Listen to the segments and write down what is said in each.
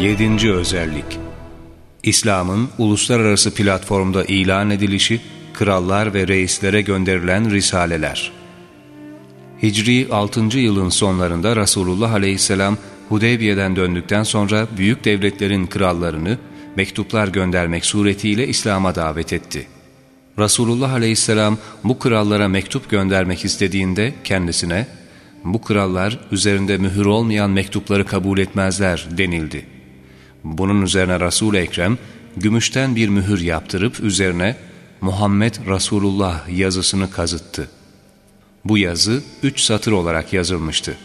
Yedinci özellik İslam'ın uluslararası platformda ilan edilişi, krallar ve reislere gönderilen risaleler. Hicri 6. yılın sonlarında Resulullah Aleyhisselam Hudeybiye'den döndükten sonra büyük devletlerin krallarını mektuplar göndermek suretiyle İslam'a davet etti. Resulullah Aleyhisselam bu krallara mektup göndermek istediğinde kendisine bu krallar üzerinde mühür olmayan mektupları kabul etmezler denildi. Bunun üzerine Resul-i Ekrem gümüşten bir mühür yaptırıp üzerine Muhammed Resulullah yazısını kazıttı. Bu yazı üç satır olarak yazılmıştı.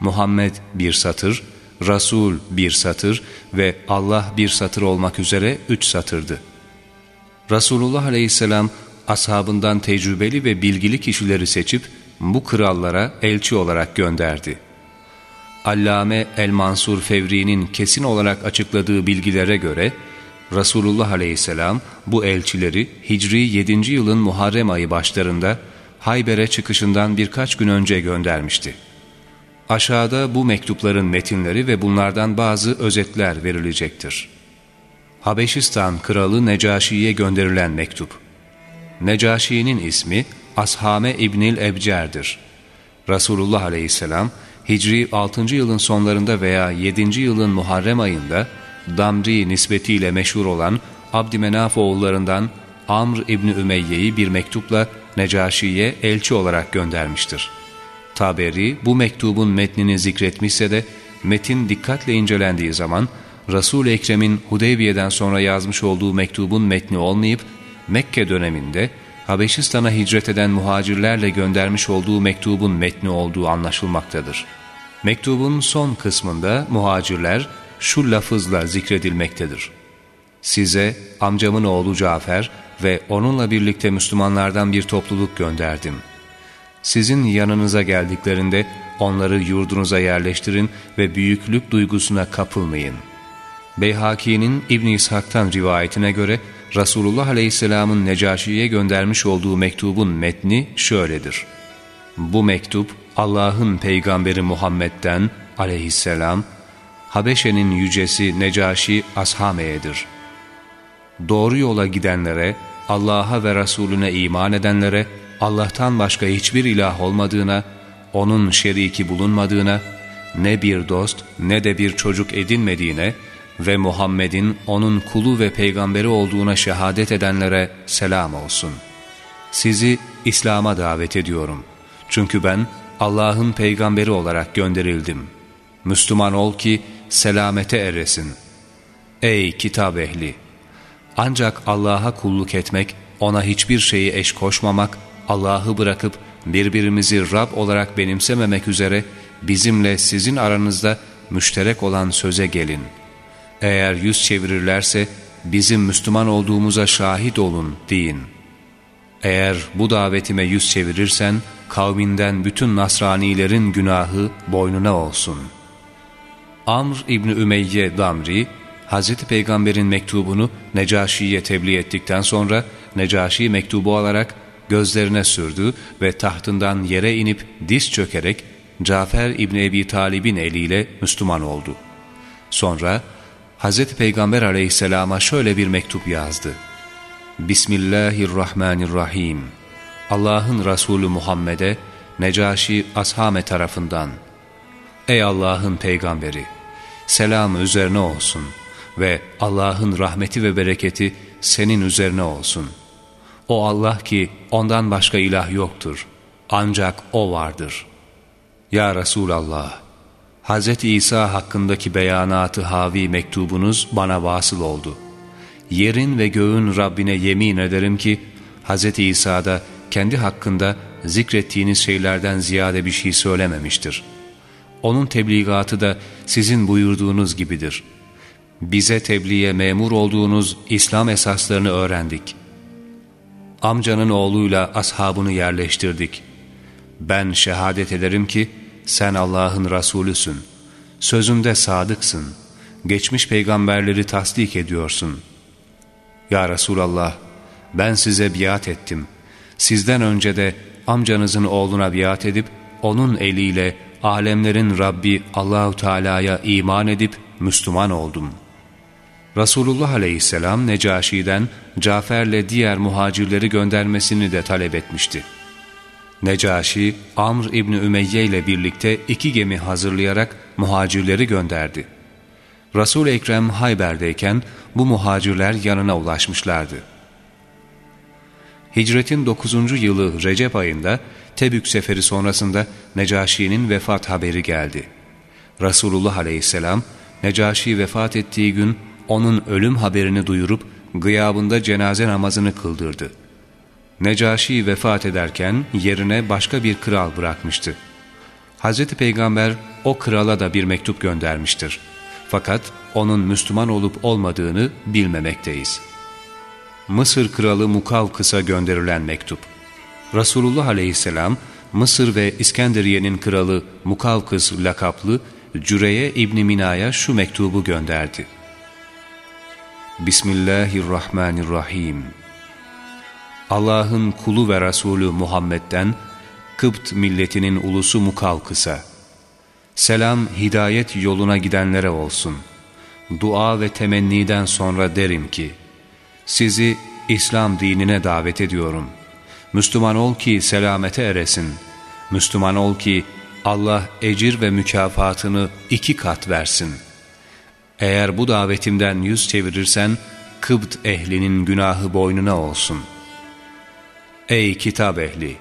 Muhammed bir satır, Resul bir satır ve Allah bir satır olmak üzere üç satırdı. Resulullah aleyhisselam ashabından tecrübeli ve bilgili kişileri seçip bu krallara elçi olarak gönderdi. Allame El-Mansur Fevri'nin kesin olarak açıkladığı bilgilere göre Resulullah aleyhisselam bu elçileri Hicri 7. yılın Muharrem ayı başlarında Hayber'e çıkışından birkaç gün önce göndermişti. Aşağıda bu mektupların metinleri ve bunlardan bazı özetler verilecektir. Habeşistan Kralı Necaşi'ye gönderilen mektup. Necaşi'nin ismi Ashame İbnil Ebcer'dir. Resulullah Aleyhisselam Hicri 6. yılın sonlarında veya 7. yılın Muharrem ayında Damri nispetiyle meşhur olan Abdümenaf oğullarından Amr İbni Ümeyye'yi bir mektupla Necaşi'ye elçi olarak göndermiştir. Taberi bu mektubun metnini zikretmişse de metin dikkatle incelendiği zaman Resul-i Ekrem'in Hudeybiye'den sonra yazmış olduğu mektubun metni olmayıp Mekke döneminde Habeşistan'a hicret eden muhacirlerle göndermiş olduğu mektubun metni olduğu anlaşılmaktadır. Mektubun son kısmında muhacirler şu lafızla zikredilmektedir. Size amcamın oğlu Cafer ve onunla birlikte Müslümanlardan bir topluluk gönderdim. Sizin yanınıza geldiklerinde onları yurdunuza yerleştirin ve büyüklük duygusuna kapılmayın. Beyhaki'nin İbn İshak'tan rivayetine göre Resulullah Aleyhisselam'ın Necaşi'ye göndermiş olduğu mektubun metni şöyledir. Bu mektup Allah'ın peygamberi Muhammed'den aleyhisselam, Habeşe'nin yücesi Necaşi Ashame'yedir. Doğru yola gidenlere, Allah'a ve Resulüne iman edenlere, Allah'tan başka hiçbir ilah olmadığına, O'nun şeriki bulunmadığına, ne bir dost ne de bir çocuk edinmediğine ve Muhammed'in O'nun kulu ve peygamberi olduğuna şehadet edenlere selam olsun. Sizi İslam'a davet ediyorum. Çünkü ben Allah'ın peygamberi olarak gönderildim. Müslüman ol ki selamete eresin. Ey kitap ehli! Ancak Allah'a kulluk etmek, ona hiçbir şeyi eş koşmamak, Allah'ı bırakıp birbirimizi Rab olarak benimsememek üzere bizimle sizin aranızda müşterek olan söze gelin. Eğer yüz çevirirlerse bizim Müslüman olduğumuza şahit olun deyin. Eğer bu davetime yüz çevirirsen kavminden bütün Nasranilerin günahı boynuna olsun. Amr İbni Ümeyye Damri, Hz. Peygamber'in mektubunu Necaşi'ye tebliğ ettikten sonra Necaşi mektubu alarak gözlerine sürdü ve tahtından yere inip diz çökerek Cafer İbni Ebi Talib'in eliyle Müslüman oldu. Sonra Hz. Peygamber aleyhisselama şöyle bir mektup yazdı. Bismillahirrahmanirrahim. Allah'ın Resulü Muhammed'e Necaşi Ashame tarafından Ey Allah'ın peygamberi! Selam üzerine olsun ve Allah'ın rahmeti ve bereketi senin üzerine olsun. O Allah ki ondan başka ilah yoktur. Ancak O vardır. Ya Resulallah! Hz. İsa hakkındaki beyanatı havi mektubunuz bana vasıl oldu. Yerin ve göğün Rabbine yemin ederim ki Hz. İsa'da kendi hakkında zikrettiğiniz şeylerden ziyade bir şey söylememiştir. Onun tebligatı da sizin buyurduğunuz gibidir. Bize tebliğe memur olduğunuz İslam esaslarını öğrendik. Amcanın oğluyla ashabını yerleştirdik. Ben şehadet ederim ki sen Allah'ın Resulüsün. Sözünde sadıksın. Geçmiş peygamberleri tasdik ediyorsun. Ya Resulallah ben size biat ettim. Sizden önce de amcanızın oğluna biat edip onun eliyle alemlerin Rabbi Allahu Teala'ya iman edip Müslüman oldum. Resulullah Aleyhisselam Necaşi'den Cafer'le diğer muhacirleri göndermesini de talep etmişti. Necaşi, Amr İbni Ümeyye ile birlikte iki gemi hazırlayarak muhacirleri gönderdi. Resul-i Ekrem Hayber'deyken bu muhacirler yanına ulaşmışlardı. Hicretin 9. yılı Recep ayında Tebük seferi sonrasında Necaşi'nin vefat haberi geldi. Resulullah aleyhisselam Necaşi vefat ettiği gün onun ölüm haberini duyurup gıyabında cenaze namazını kıldırdı. Necaşi vefat ederken yerine başka bir kral bırakmıştı. Hz. Peygamber o krala da bir mektup göndermiştir. Fakat onun Müslüman olup olmadığını bilmemekteyiz. Mısır kralı Mukavkıs'a gönderilen mektup Resulullah aleyhisselam Mısır ve İskenderiye'nin kralı Mukavkıs lakaplı Cüreye İbni Mina'ya şu mektubu gönderdi. Bismillahirrahmanirrahim. Allah'ın kulu ve Resulü Muhammed'den Kıpt milletinin ulusu Mukavkıs'a. Selam hidayet yoluna gidenlere olsun. Dua ve temenniden sonra derim ki, sizi İslam dinine davet ediyorum. Müslüman ol ki selamete eresin. Müslüman ol ki Allah ecir ve mükafatını iki kat versin. Eğer bu davetimden yüz çevirirsen, Kıbt ehlinin günahı boynuna olsun. Ey kitap ehli!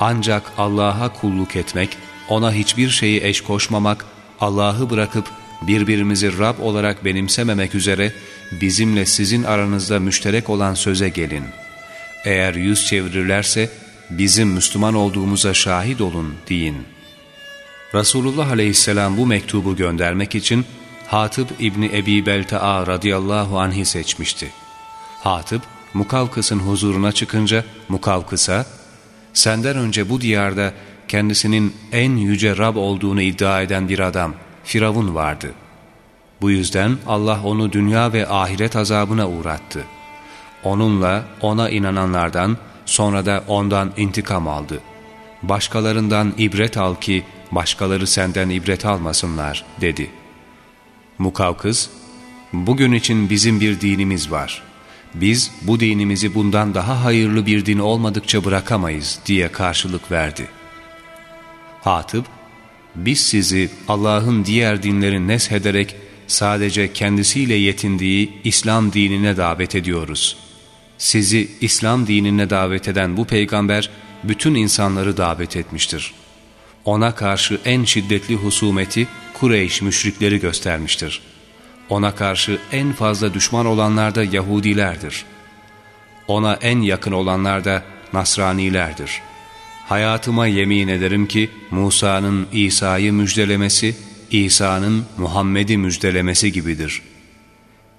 Ancak Allah'a kulluk etmek, ona hiçbir şeyi eş koşmamak, Allah'ı bırakıp birbirimizi Rab olarak benimsememek üzere bizimle sizin aranızda müşterek olan söze gelin. Eğer yüz çevirirlerse bizim Müslüman olduğumuza şahit olun deyin. Resulullah aleyhisselam bu mektubu göndermek için Hatip İbni Ebi Belta'a radıyallahu anh'i seçmişti. Hatip, Mukavkıs'ın huzuruna çıkınca Mukavkıs'a, senden önce bu diyarda kendisinin en yüce Rab olduğunu iddia eden bir adam, Firavun vardı. Bu yüzden Allah onu dünya ve ahiret azabına uğrattı. Onunla ona inananlardan sonra da ondan intikam aldı. Başkalarından ibret al ki başkaları senden ibret almasınlar dedi. Mukavkız, bugün için bizim bir dinimiz var. Biz bu dinimizi bundan daha hayırlı bir din olmadıkça bırakamayız diye karşılık verdi. Hatip, biz sizi Allah'ın diğer dinleri neshederek sadece kendisiyle yetindiği İslam dinine davet ediyoruz. Sizi İslam dinine davet eden bu peygamber bütün insanları davet etmiştir. Ona karşı en şiddetli husumeti Kureyş müşrikleri göstermiştir. Ona karşı en fazla düşman olanlar da Yahudilerdir. Ona en yakın olanlar da Nasranilerdir. Hayatıma yemin ederim ki Musa'nın İsa'yı müjdelemesi, İsa'nın Muhammed'i müjdelemesi gibidir.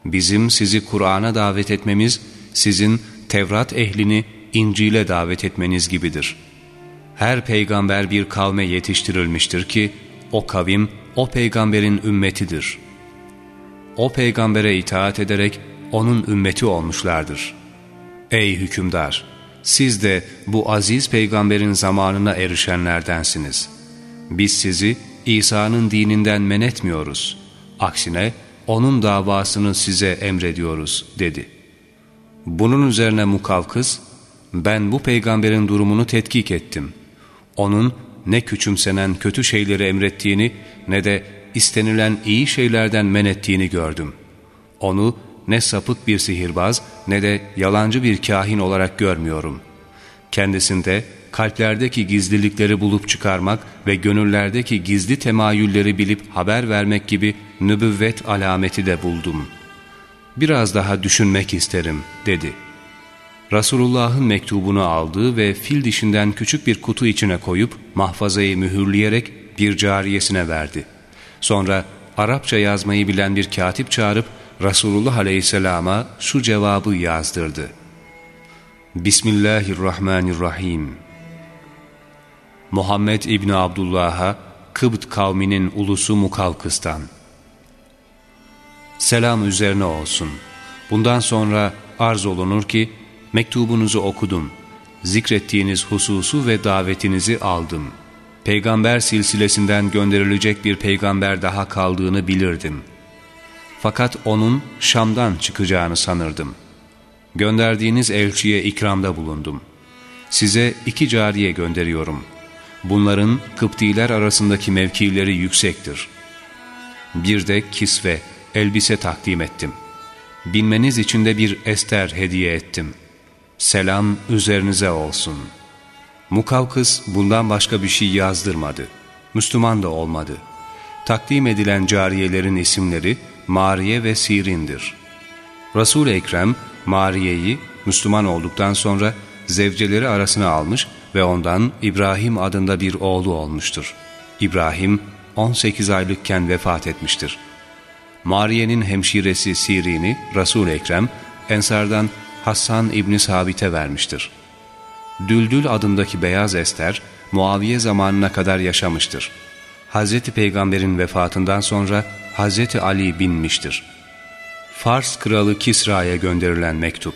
Bizim sizi Kur'an'a davet etmemiz, sizin Tevrat ehlini İncil'e davet etmeniz gibidir. Her peygamber bir kavme yetiştirilmiştir ki, o kavim o peygamberin ümmetidir. O peygambere itaat ederek onun ümmeti olmuşlardır. Ey hükümdar! Siz de bu aziz peygamberin zamanına erişenlerdensiniz. Biz sizi İsa'nın dininden men etmiyoruz. Aksine onun davasını size emrediyoruz dedi. Bunun üzerine Mukavkız, ben bu peygamberin durumunu tetkik ettim. Onun ne küçümsenen kötü şeyleri emrettiğini ne de istenilen iyi şeylerden men ettiğini gördüm. Onu ne sapık bir sihirbaz ne de yalancı bir kahin olarak görmüyorum. Kendisinde kalplerdeki gizlilikleri bulup çıkarmak ve gönüllerdeki gizli temayülleri bilip haber vermek gibi nübüvvet alameti de buldum. Biraz daha düşünmek isterim dedi. Resulullah'ın mektubunu aldı ve fil dişinden küçük bir kutu içine koyup mahfazayı mühürleyerek bir cariyesine verdi. Sonra Arapça yazmayı bilen bir katip çağırıp Resulullah Aleyhisselam'a şu cevabı yazdırdı. Bismillahirrahmanirrahim. Muhammed İbni Abdullah'a Kıbt kavminin ulusu Mukavkıs'tan. Selam üzerine olsun. Bundan sonra arz olunur ki mektubunuzu okudum. Zikrettiğiniz hususu ve davetinizi aldım. Peygamber silsilesinden gönderilecek bir peygamber daha kaldığını bilirdim. Fakat onun Şam'dan çıkacağını sanırdım. Gönderdiğiniz elçiye ikramda bulundum. Size iki cariye gönderiyorum. Bunların Kıptiler arasındaki mevkileri yüksektir. Bir de kisve, elbise takdim ettim. Binmeniz için de bir ester hediye ettim. Selam üzerinize olsun. Mukavkıs bundan başka bir şey yazdırmadı. Müslüman da olmadı. Takdim edilen cariyelerin isimleri Mariye ve Sirin'dir. Resul-i Ekrem Mariye'yi Müslüman olduktan sonra zevceleri arasına almış ve ondan İbrahim adında bir oğlu olmuştur. İbrahim 18 aylıkken vefat etmiştir. Mariye'nin hemşiresi Sirin'i Resul-i Ekrem Ensardan Hassan İbni Sabit'e vermiştir. Düldül adındaki beyaz ester Muaviye zamanına kadar yaşamıştır. Hz. Peygamber'in vefatından sonra Hz. Ali binmiştir. Fars kralı Kisra'ya gönderilen mektup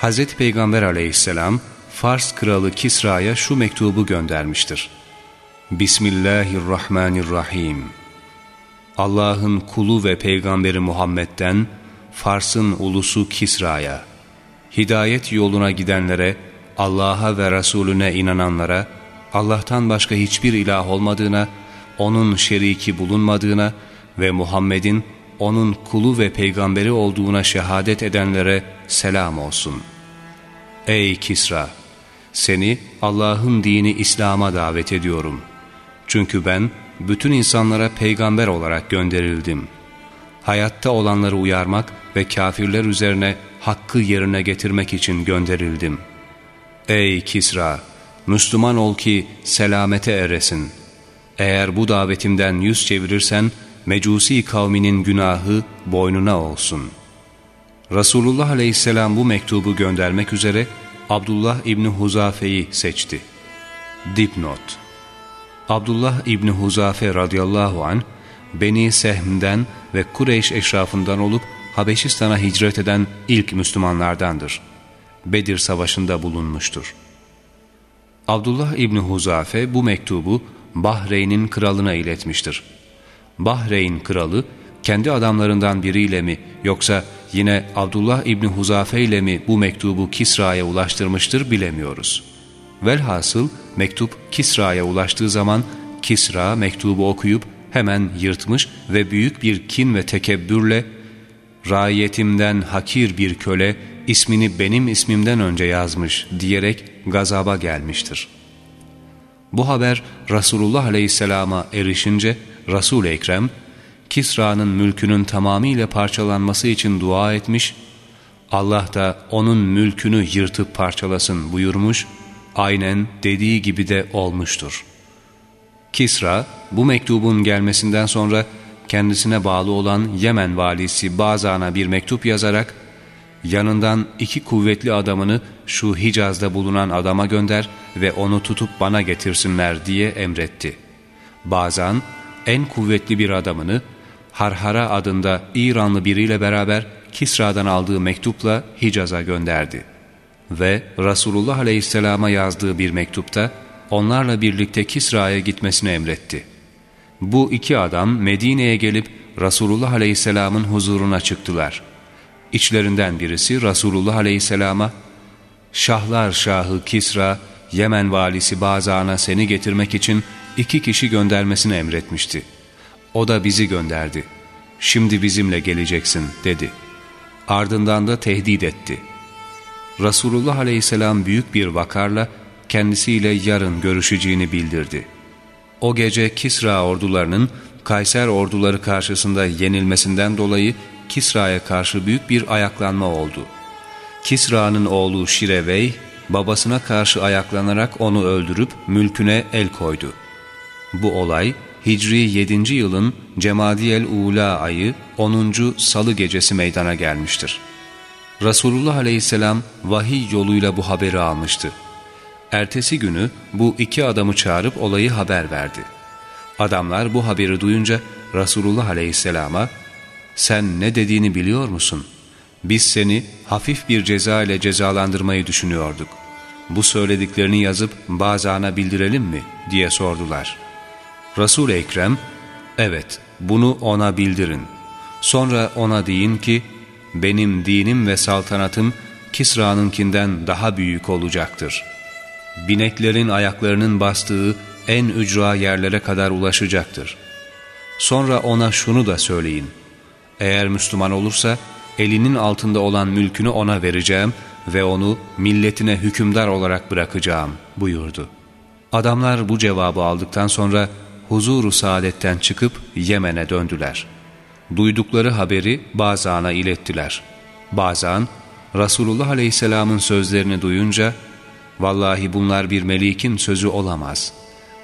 Hz. Peygamber aleyhisselam Fars kralı Kisra'ya şu mektubu göndermiştir. Bismillahirrahmanirrahim. Allah'ın kulu ve peygamberi Muhammed'den Fars'ın ulusu Kisra'ya, hidayet yoluna gidenlere, Allah'a ve Resulüne inananlara, Allah'tan başka hiçbir ilah olmadığına, O'nun şeriki bulunmadığına ve Muhammed'in O'nun kulu ve peygamberi olduğuna şehadet edenlere selam olsun. Ey Kisra! Seni Allah'ın dini İslam'a davet ediyorum. Çünkü ben bütün insanlara peygamber olarak gönderildim. Hayatta olanları uyarmak ve kafirler üzerine hakkı yerine getirmek için gönderildim. Ey Kisra! Müslüman ol ki selamete eresin. Eğer bu davetimden yüz çevirirsen, Mecusi kavminin günahı boynuna olsun. Resulullah aleyhisselam bu mektubu göndermek üzere Abdullah İbni Huzafe'yi seçti. Dipnot Abdullah İbni Huzafe radıyallahu an Beni Sehm'den ve Kureyş eşrafından olup Habeşistan'a hicret eden ilk Müslümanlardandır. Bedir Savaşı'nda bulunmuştur. Abdullah İbni Huzafe bu mektubu Bahreyn'in kralına iletmiştir. Bahreyn kralı kendi adamlarından biriyle mi yoksa yine Abdullah İbni Huzafe ile mi bu mektubu Kisra'ya ulaştırmıştır bilemiyoruz. Velhasıl mektup Kisra'ya ulaştığı zaman Kisra mektubu okuyup hemen yırtmış ve büyük bir kin ve tekebbürle ''Raiyetimden hakir bir köle ismini benim ismimden önce yazmış.'' diyerek gazaba gelmiştir. Bu haber Resulullah Aleyhisselam'a erişince resul Ekrem, Kisra'nın mülkünün tamamıyla parçalanması için dua etmiş, Allah da onun mülkünü yırtıp parçalasın buyurmuş, aynen dediği gibi de olmuştur. Kisra, bu mektubun gelmesinden sonra kendisine bağlı olan Yemen valisi Bazan'a bir mektup yazarak, yanından iki kuvvetli adamını şu Hicaz'da bulunan adama gönder ve onu tutup bana getirsinler diye emretti. Bazan, en kuvvetli bir adamını Harhara adında İranlı biriyle beraber Kisra'dan aldığı mektupla Hicaz'a gönderdi. Ve Resulullah Aleyhisselam'a yazdığı bir mektupta onlarla birlikte Kisra'ya gitmesini emretti. Bu iki adam Medine'ye gelip Resulullah Aleyhisselam'ın huzuruna çıktılar. İçlerinden birisi Resulullah Aleyhisselam'a Şahlar Şahı Kisra, Yemen valisi Bazan'a seni getirmek için iki kişi göndermesini emretmişti. O da bizi gönderdi. Şimdi bizimle geleceksin dedi. Ardından da tehdit etti. Resulullah aleyhisselam büyük bir vakarla kendisiyle yarın görüşeceğini bildirdi. O gece Kisra ordularının Kayser orduları karşısında yenilmesinden dolayı Kisra'ya karşı büyük bir ayaklanma oldu. Kisra'nın oğlu Şirevey babasına karşı ayaklanarak onu öldürüp mülküne el koydu. Bu olay Hicri 7. yılın Cemadiyel Ula ayı 10. salı gecesi meydana gelmiştir. Resulullah aleyhisselam vahiy yoluyla bu haberi almıştı. Ertesi günü bu iki adamı çağırıp olayı haber verdi. Adamlar bu haberi duyunca Resulullah aleyhisselama ''Sen ne dediğini biliyor musun? Biz seni hafif bir ceza ile cezalandırmayı düşünüyorduk. bu söylediklerini yazıp bazana bildirelim mi diye sordular. Resul-i Ekrem, evet bunu ona bildirin. Sonra ona deyin ki, benim dinim ve saltanatım Kisra'nınkinden daha büyük olacaktır. Bineklerin ayaklarının bastığı en ücra yerlere kadar ulaşacaktır. Sonra ona şunu da söyleyin. Eğer Müslüman olursa elinin altında olan mülkünü ona vereceğim ve onu milletine hükümdar olarak bırakacağım buyurdu. Adamlar bu cevabı aldıktan sonra huzuru saadetten çıkıp Yemen'e döndüler. Duydukları haberi Bazan'a ilettiler. Bazan, Resulullah Aleyhisselam'ın sözlerini duyunca, ''Vallahi bunlar bir melikin sözü olamaz.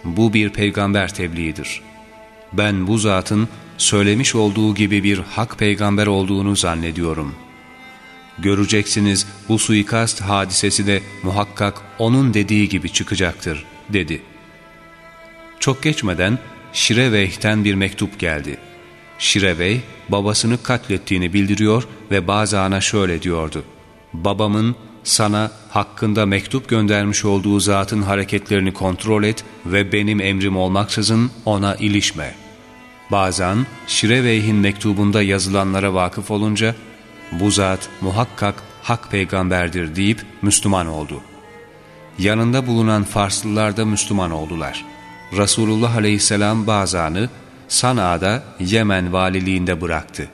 Bu bir peygamber tebliğidir. Ben bu zatın söylemiş olduğu gibi bir hak peygamber olduğunu zannediyorum. Göreceksiniz bu suikast hadisesi de muhakkak onun dediği gibi çıkacaktır, dedi. Çok geçmeden Şireveyh'ten bir mektup geldi. Şireveyh babasını katlettiğini bildiriyor ve bazana şöyle diyordu. Babamın sana hakkında mektup göndermiş olduğu zatın hareketlerini kontrol et ve benim emrim olmaksızın ona ilişme.'' Bazen Şireveyh'in mektubunda yazılanlara vakıf olunca bu zat muhakkak hak peygamberdir deyip Müslüman oldu. Yanında bulunan Farslılar da Müslüman oldular. Resulullah aleyhisselam Bazan'ı Sana'da Yemen valiliğinde bıraktı.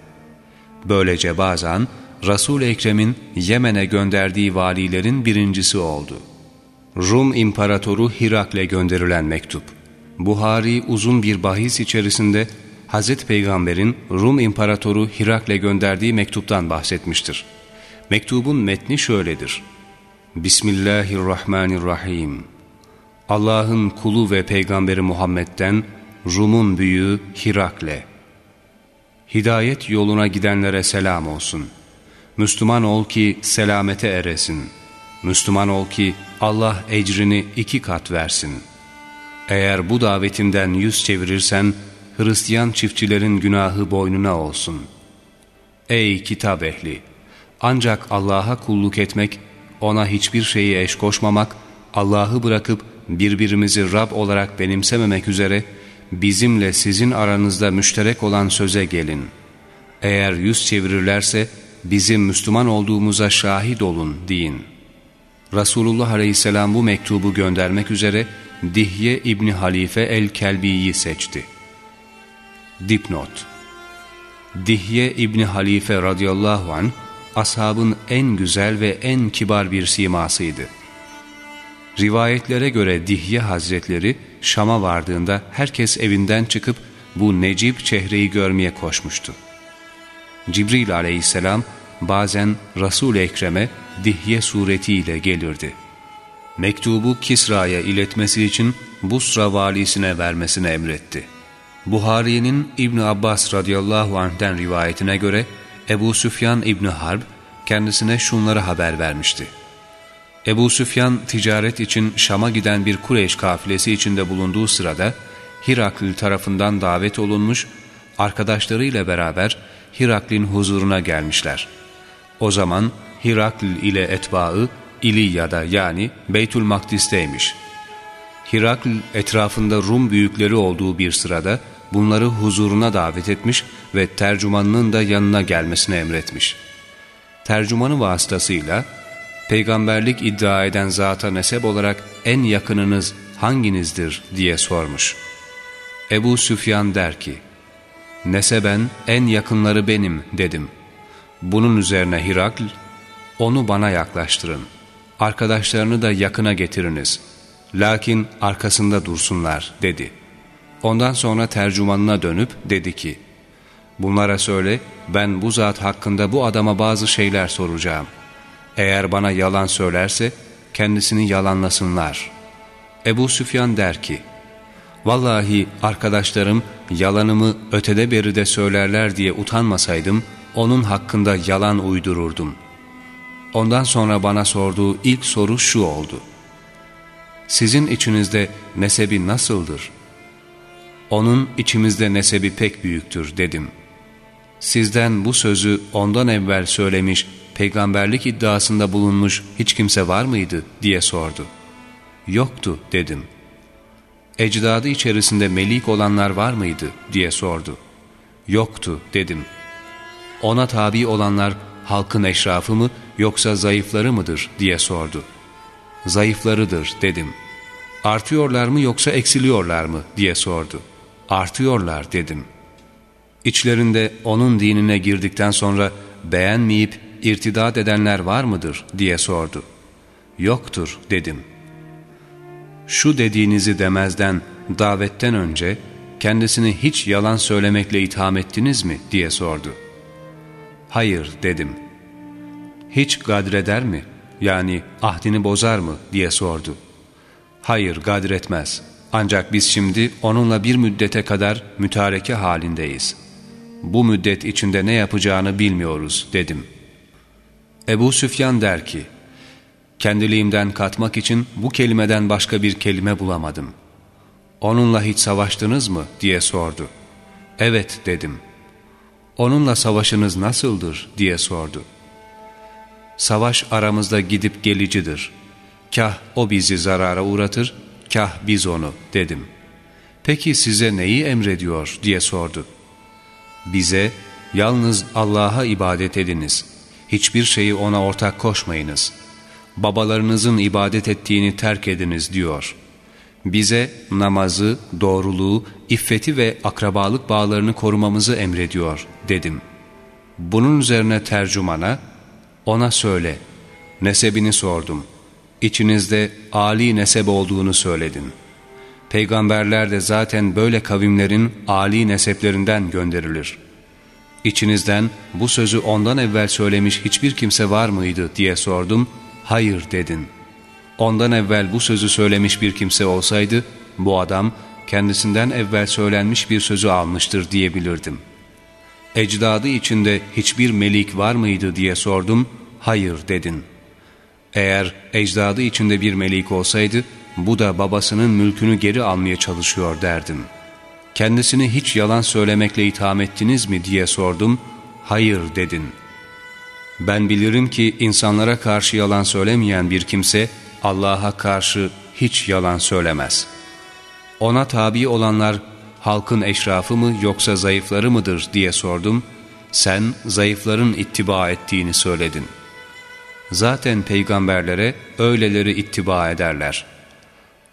Böylece Bazan, Resul-i Ekrem'in Yemen'e gönderdiği valilerin birincisi oldu. Rum İmparatoru Hirakle gönderilen mektup Buhari uzun bir bahis içerisinde Hz. Peygamber'in Rum İmparatoru Hirakle gönderdiği mektuptan bahsetmiştir. Mektubun metni şöyledir. Bismillahirrahmanirrahim. Allah'ın kulu ve peygamberi Muhammed'den Rum'un büyüğü Hirakle. Hidayet yoluna gidenlere selam olsun. Müslüman ol ki selamete eresin. Müslüman ol ki Allah ecrini iki kat versin.'' Eğer bu davetinden yüz çevirirsen, Hristiyan çiftçilerin günahı boynuna olsun. Ey kitap ehli! Ancak Allah'a kulluk etmek, ona hiçbir şeyi eş koşmamak, Allah'ı bırakıp birbirimizi Rab olarak benimsememek üzere, bizimle sizin aranızda müşterek olan söze gelin. Eğer yüz çevirirlerse, bizim Müslüman olduğumuza şahit olun deyin. Resulullah Aleyhisselam bu mektubu göndermek üzere, Dihye İbni Halife el-Kelbi'yi seçti. Dipnot Dihye İbni Halife radıyallahu an ashabın en güzel ve en kibar bir simasıydı. Rivayetlere göre Dihye Hazretleri Şam'a vardığında herkes evinden çıkıp bu necip çehreyi görmeye koşmuştu. Cibril aleyhisselam bazen Resul-i Ekrem'e Dihye suretiyle gelirdi mektubu Kisra'ya iletmesi için Busra valisine vermesini emretti. Buhari'nin İbn Abbas radıyallahu anh'den rivayetine göre Ebu Süfyan İbni Harb kendisine şunları haber vermişti. Ebu Süfyan ticaret için Şam'a giden bir Kureyş kafilesi içinde bulunduğu sırada Hirakl tarafından davet olunmuş, arkadaşlarıyla beraber Hirakl'in huzuruna gelmişler. O zaman Hirakl ile etbaı İliyya'da yani Beytül Makdis'teymiş. Hirakl etrafında Rum büyükleri olduğu bir sırada bunları huzuruna davet etmiş ve tercümanının da yanına gelmesini emretmiş. Tercümanı vasıtasıyla peygamberlik iddia eden zata nesep olarak en yakınınız hanginizdir diye sormuş. Ebu Süfyan der ki, Neseben en yakınları benim dedim. Bunun üzerine Hirakl, onu bana yaklaştırın.'' arkadaşlarını da yakına getiriniz. Lakin arkasında dursunlar dedi. Ondan sonra tercümanına dönüp dedi ki, Bunlara söyle ben bu zat hakkında bu adama bazı şeyler soracağım. Eğer bana yalan söylerse kendisini yalanlasınlar. Ebu Süfyan der ki, Vallahi arkadaşlarım yalanımı ötede beride söylerler diye utanmasaydım, onun hakkında yalan uydururdum.'' Ondan sonra bana sorduğu ilk soru şu oldu. Sizin içinizde nesebi nasıldır? Onun içimizde nesebi pek büyüktür dedim. Sizden bu sözü ondan evvel söylemiş peygamberlik iddiasında bulunmuş hiç kimse var mıydı diye sordu. Yoktu dedim. Ecdadı içerisinde melik olanlar var mıydı diye sordu. Yoktu dedim. Ona tabi olanlar halkın eşrafı mı yoksa zayıfları mıdır diye sordu. Zayıflarıdır dedim. Artıyorlar mı yoksa eksiliyorlar mı diye sordu. Artıyorlar dedim. İçlerinde onun dinine girdikten sonra beğenmeyip irtidat edenler var mıdır diye sordu. Yoktur dedim. Şu dediğinizi demezden, davetten önce kendisini hiç yalan söylemekle itham ettiniz mi diye sordu. Hayır dedim. Hiç gadreder mi? Yani ahdini bozar mı diye sordu. Hayır gadretmez. Ancak biz şimdi onunla bir müddete kadar mütareke halindeyiz. Bu müddet içinde ne yapacağını bilmiyoruz dedim. Ebu Süfyan der ki, Kendiliğimden katmak için bu kelimeden başka bir kelime bulamadım. Onunla hiç savaştınız mı diye sordu. Evet dedim. Onunla savaşınız nasıldır diye sordu. Savaş aramızda gidip gelicidir. Kah o bizi zarara uğratır, kah biz onu dedim. Peki size neyi emrediyor diye sordu. Bize yalnız Allah'a ibadet ediniz. Hiçbir şeyi ona ortak koşmayınız. Babalarınızın ibadet ettiğini terk ediniz diyor. Bize namazı, doğruluğu, iffeti ve akrabalık bağlarını korumamızı emrediyor dedim. Bunun üzerine tercümana, ona söyle, nesebini sordum. İçinizde âli nesep olduğunu söyledin. Peygamberler de zaten böyle kavimlerin âli neseplerinden gönderilir. İçinizden bu sözü ondan evvel söylemiş hiçbir kimse var mıydı diye sordum. Hayır dedin. Ondan evvel bu sözü söylemiş bir kimse olsaydı, bu adam kendisinden evvel söylenmiş bir sözü almıştır diyebilirdim. Ecdadı içinde hiçbir melik var mıydı diye sordum, hayır dedin. Eğer ecdadı içinde bir melik olsaydı, bu da babasının mülkünü geri almaya çalışıyor derdim. Kendisini hiç yalan söylemekle itham ettiniz mi diye sordum, hayır dedin. Ben bilirim ki insanlara karşı yalan söylemeyen bir kimse, Allah'a karşı hiç yalan söylemez. Ona tabi olanlar halkın eşrafı mı yoksa zayıfları mıdır diye sordum. Sen zayıfların ittiba ettiğini söyledin. Zaten peygamberlere öyleleri ittiba ederler.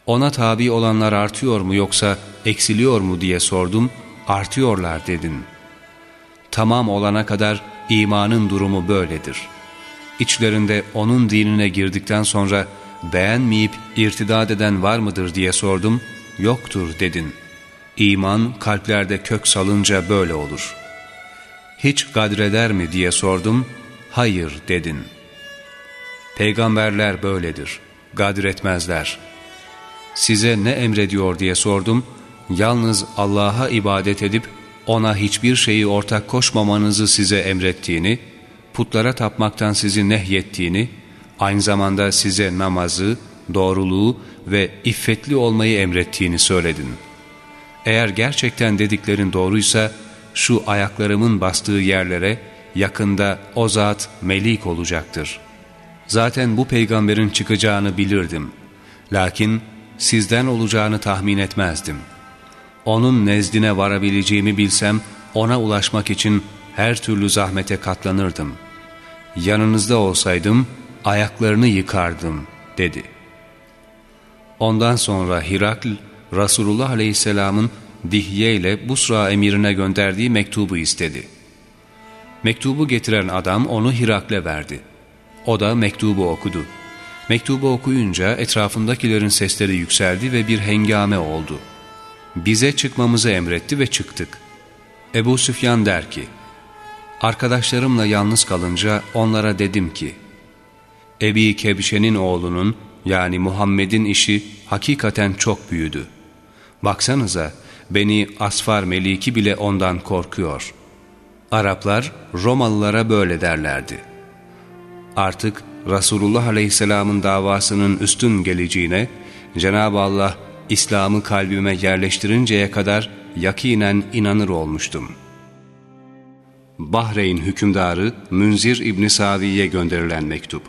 Ona tabi olanlar artıyor mu yoksa eksiliyor mu diye sordum. Artıyorlar dedin. Tamam olana kadar imanın durumu böyledir. İçlerinde onun dinine girdikten sonra beğenmeyip irtidat eden var mıdır diye sordum, yoktur dedin. İman kalplerde kök salınca böyle olur. Hiç gadreder mi diye sordum, hayır dedin. Peygamberler böyledir, gadretmezler. Size ne emrediyor diye sordum, yalnız Allah'a ibadet edip ona hiçbir şeyi ortak koşmamanızı size emrettiğini, putlara tapmaktan sizi nehyettiğini, aynı zamanda size namazı, doğruluğu ve iffetli olmayı emrettiğini söyledin. Eğer gerçekten dediklerin doğruysa, şu ayaklarımın bastığı yerlere yakında o zat melik olacaktır. Zaten bu peygamberin çıkacağını bilirdim. Lakin sizden olacağını tahmin etmezdim. Onun nezdine varabileceğimi bilsem, ona ulaşmak için her türlü zahmete katlanırdım. Yanınızda olsaydım, ayaklarını yıkardım dedi. Ondan sonra Hirakl, Resulullah Aleyhisselam'ın Dihye ile Busra emirine gönderdiği mektubu istedi. Mektubu getiren adam onu Hirakle verdi. O da mektubu okudu. Mektubu okuyunca etrafındakilerin sesleri yükseldi ve bir hengame oldu. Bize çıkmamızı emretti ve çıktık. Ebu Süfyan der ki, Arkadaşlarımla yalnız kalınca onlara dedim ki, Ebi Kebşe'nin oğlunun yani Muhammed'in işi hakikaten çok büyüdü. Baksanıza beni Asfar Meliki bile ondan korkuyor. Araplar Romalılara böyle derlerdi. Artık Resulullah Aleyhisselam'ın davasının üstün geleceğine Cenab-ı Allah İslam'ı kalbime yerleştirinceye kadar yakinen inanır olmuştum. Bahreyn hükümdarı Münzir İbni Savi'ye gönderilen mektup.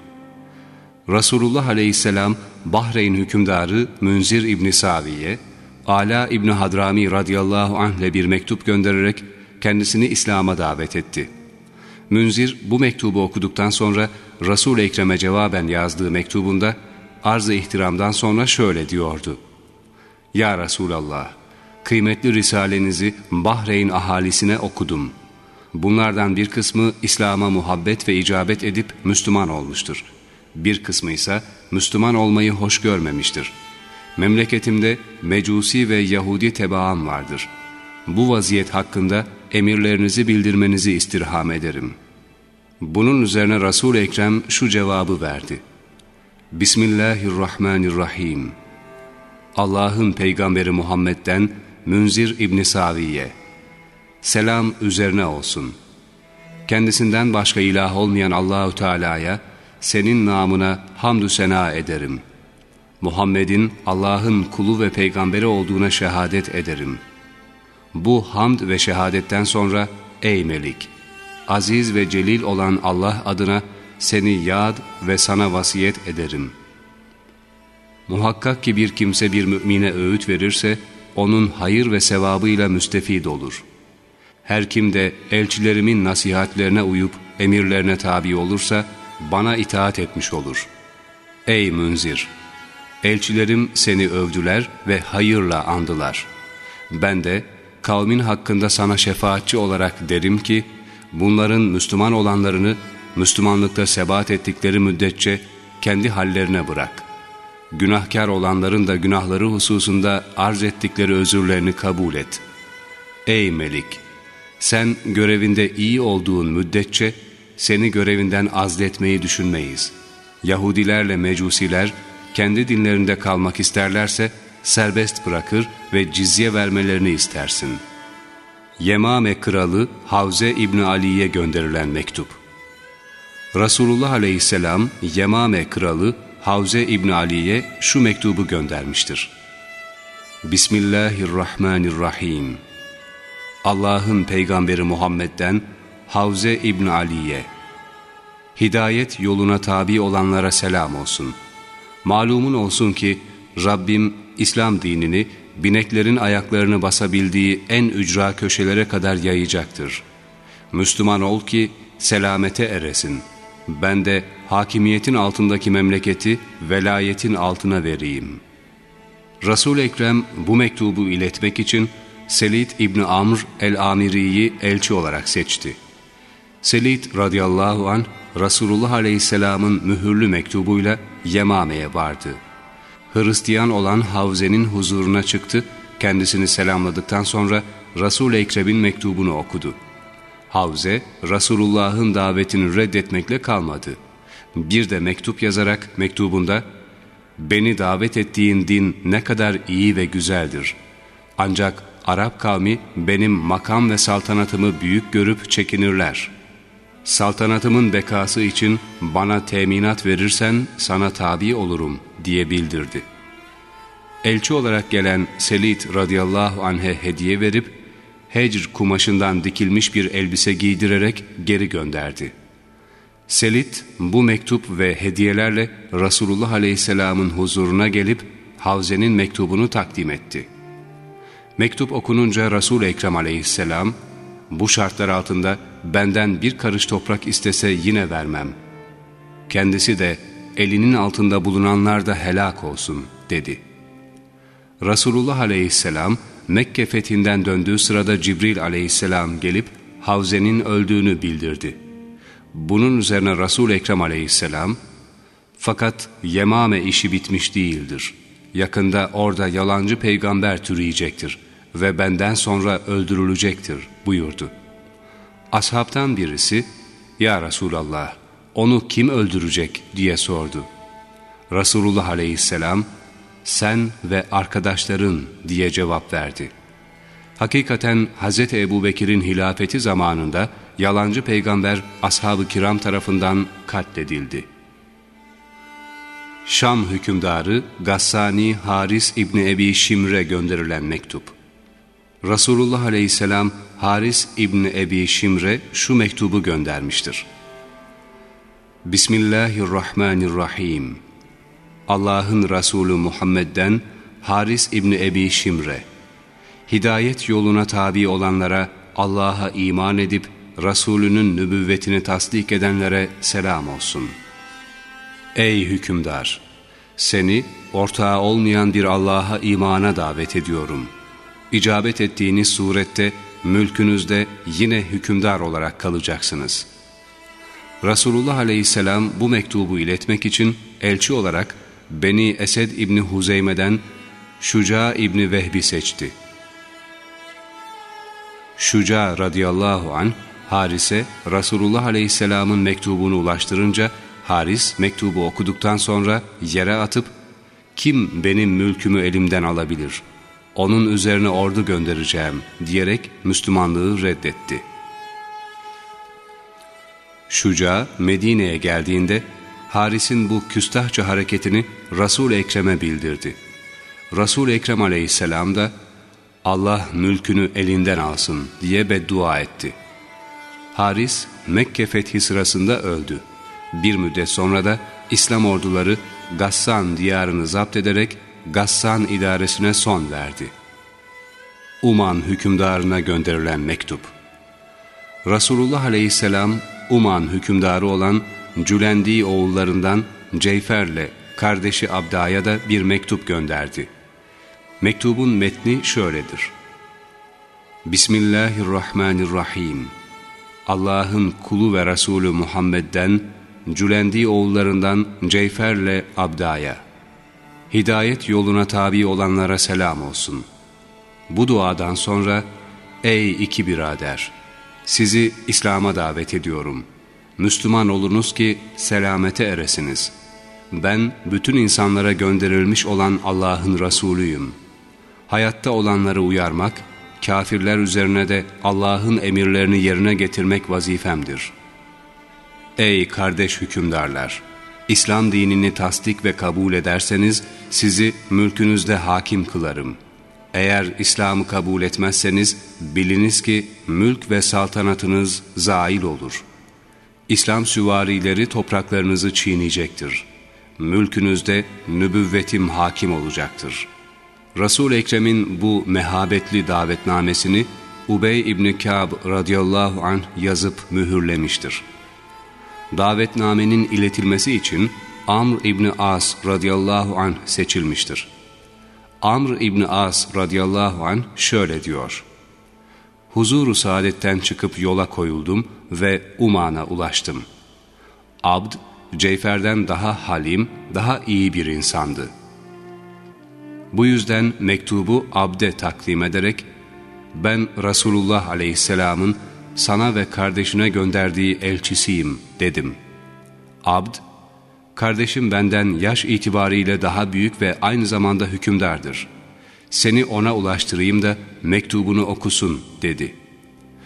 Resulullah aleyhisselam Bahreyn hükümdarı Münzir İbni Savi'ye, Ala İbni Hadrami radıyallahu anh ile bir mektup göndererek kendisini İslam'a davet etti. Münzir bu mektubu okuduktan sonra Resul-i Ekrem'e cevaben yazdığı mektubunda arz-ı ihtiramdan sonra şöyle diyordu. Ya Resulallah, kıymetli risalenizi Bahreyn ahalisine okudum. Bunlardan bir kısmı İslam'a muhabbet ve icabet edip Müslüman olmuştur. Bir kısmı ise Müslüman olmayı hoş görmemiştir. Memleketimde Mecusi ve Yahudi tebaam vardır. Bu vaziyet hakkında emirlerinizi bildirmenizi istirham ederim. Bunun üzerine Resul-i Ekrem şu cevabı verdi. Bismillahirrahmanirrahim. Allah'ın peygamberi Muhammed'den Münzir İbni Saviye. Selam üzerine olsun. Kendisinden başka ilah olmayan Allahü Teala'ya senin namına hamdü sena ederim. Muhammed'in Allah'ın kulu ve peygamberi olduğuna şehadet ederim. Bu hamd ve şehadetten sonra ey Melik, aziz ve celil olan Allah adına seni yad ve sana vasiyet ederim. Muhakkak ki bir kimse bir mümine öğüt verirse, onun hayır ve sevabıyla müstefid olur. Her kim de elçilerimin nasihatlerine uyup emirlerine tabi olursa, bana itaat etmiş olur. Ey Münzir! Elçilerim seni övdüler ve hayırla andılar. Ben de kavmin hakkında sana şefaatçi olarak derim ki, bunların Müslüman olanlarını Müslümanlıkta sebat ettikleri müddetçe kendi hallerine bırak. Günahkar olanların da günahları hususunda arz ettikleri özürlerini kabul et. Ey Melik! Sen görevinde iyi olduğun müddetçe seni görevinden azletmeyi düşünmeyiz. Yahudilerle mecusiler kendi dinlerinde kalmak isterlerse serbest bırakır ve cizye vermelerini istersin. Yemame kralı Havze İbni Ali'ye gönderilen mektup. Resulullah aleyhisselam Yemame kralı Havze İbni Ali'ye şu mektubu göndermiştir. Bismillahirrahmanirrahim. Allah'ın peygamberi Muhammed'den Havze İbni Ali'ye Hidayet yoluna tabi olanlara selam olsun. Malumun olsun ki Rabbim İslam dinini bineklerin ayaklarını basabildiği en ücra köşelere kadar yayacaktır. Müslüman ol ki selamete eresin.'' Ben de hakimiyetin altındaki memleketi velayetin altına vereyim. Resul-i Ekrem bu mektubu iletmek için Selid İbni Amr el-Amiri'yi elçi olarak seçti. Selid radıyallahu an Resulullah aleyhisselamın mühürlü mektubuyla Yemame'ye vardı. Hristiyan olan Havze'nin huzuruna çıktı, kendisini selamladıktan sonra Resul-i Ekrem'in mektubunu okudu. Havze, Resulullah'ın davetini reddetmekle kalmadı. Bir de mektup yazarak mektubunda, ''Beni davet ettiğin din ne kadar iyi ve güzeldir. Ancak Arap kavmi benim makam ve saltanatımı büyük görüp çekinirler. Saltanatımın bekası için bana teminat verirsen sana tabi olurum.'' diye bildirdi. Elçi olarak gelen Selid radıyallahu anh'e hediye verip, hecr kumaşından dikilmiş bir elbise giydirerek geri gönderdi. Selit bu mektup ve hediyelerle Resulullah Aleyhisselam'ın huzuruna gelip Havze'nin mektubunu takdim etti. Mektup okununca Resul Ekrem Aleyhisselam bu şartlar altında benden bir karış toprak istese yine vermem. Kendisi de elinin altında bulunanlar da helak olsun dedi. Resulullah Aleyhisselam Mekke fethinden döndüğü sırada Cibril aleyhisselam gelip Havze'nin öldüğünü bildirdi. Bunun üzerine Resul Ekrem aleyhisselam, fakat Yemame işi bitmiş değildir. Yakında orada yalancı peygamber türüyecektir ve benden sonra öldürülecektir buyurdu. Ashabtan birisi, Ya Resulallah, onu kim öldürecek diye sordu. Resulullah aleyhisselam, sen ve arkadaşların diye cevap verdi. Hakikaten Hz. Ebu Bekir'in hilafeti zamanında yalancı peygamber ashab-ı kiram tarafından katledildi. Şam hükümdarı Gassani Haris İbni Ebi Şimr'e gönderilen mektup. Resulullah aleyhisselam Haris İbni Ebi Şimre şu mektubu göndermiştir. Bismillahirrahmanirrahim. Allah'ın Resulü Muhammed'den Haris İbni Ebi Şimre. Hidayet yoluna tabi olanlara Allah'a iman edip Resulünün nübüvvetini tasdik edenlere selam olsun. Ey hükümdar! Seni ortağı olmayan bir Allah'a imana davet ediyorum. İcabet ettiğiniz surette mülkünüzde yine hükümdar olarak kalacaksınız. Resulullah aleyhisselam bu mektubu iletmek için elçi olarak Beni Esed İbni Huzeyme'den Şuca İbni Vehbi seçti. Şuca radıyallahu an Haris'e Resulullah aleyhisselamın mektubunu ulaştırınca Haris mektubu okuduktan sonra yere atıp kim benim mülkümü elimden alabilir? Onun üzerine ordu göndereceğim diyerek Müslümanlığı reddetti. Şuca Medine'ye geldiğinde Haris'in bu küstahça hareketini Resul-i Ekrem'e bildirdi. Resul-i Ekrem aleyhisselam da Allah mülkünü elinden alsın diye beddua etti. Haris Mekke fethi sırasında öldü. Bir müddet sonra da İslam orduları Gassan diyarını zapt ederek Gassan idaresine son verdi. Uman hükümdarına gönderilen mektup Resulullah aleyhisselam Uman hükümdarı olan Cülendi oğullarından Ceyfer'le kardeşi Abda'ya da bir mektup gönderdi. Mektubun metni şöyledir. Bismillahirrahmanirrahim. Allah'ın kulu ve Resulü Muhammed'den, Cülendi oğullarından Ceyfer'le Abda'ya. Hidayet yoluna tabi olanlara selam olsun. Bu duadan sonra, Ey iki birader! Sizi İslam'a davet ediyorum. Müslüman olunuz ki selamete eresiniz. Ben bütün insanlara gönderilmiş olan Allah'ın Resulüyüm. Hayatta olanları uyarmak, kafirler üzerine de Allah'ın emirlerini yerine getirmek vazifemdir. Ey kardeş hükümdarlar! İslam dinini tasdik ve kabul ederseniz sizi mülkünüzde hakim kılarım. Eğer İslam'ı kabul etmezseniz biliniz ki mülk ve saltanatınız zail olur. İslam süvarileri topraklarınızı çiğneyecektir. Mülkünüzde nübüvvetim hakim olacaktır.'' Resul Ekrem'in bu mehabetli davetnamesini Ubey İbni Kâb radıyallahu anh yazıp mühürlemiştir. Davetnamenin iletilmesi için Amr İbni As radıyallahu anh seçilmiştir. Amr İbni As radıyallahu anh şöyle diyor. Huzuru saadetten çıkıp yola koyuldum ve Uman'a ulaştım. Abd, Ceyfer'den daha halim, daha iyi bir insandı.'' Bu yüzden mektubu abde takdim ederek ben Resulullah aleyhisselamın sana ve kardeşine gönderdiği elçisiyim dedim. Abd, kardeşim benden yaş itibariyle daha büyük ve aynı zamanda hükümdardır. Seni ona ulaştırayım da mektubunu okusun dedi.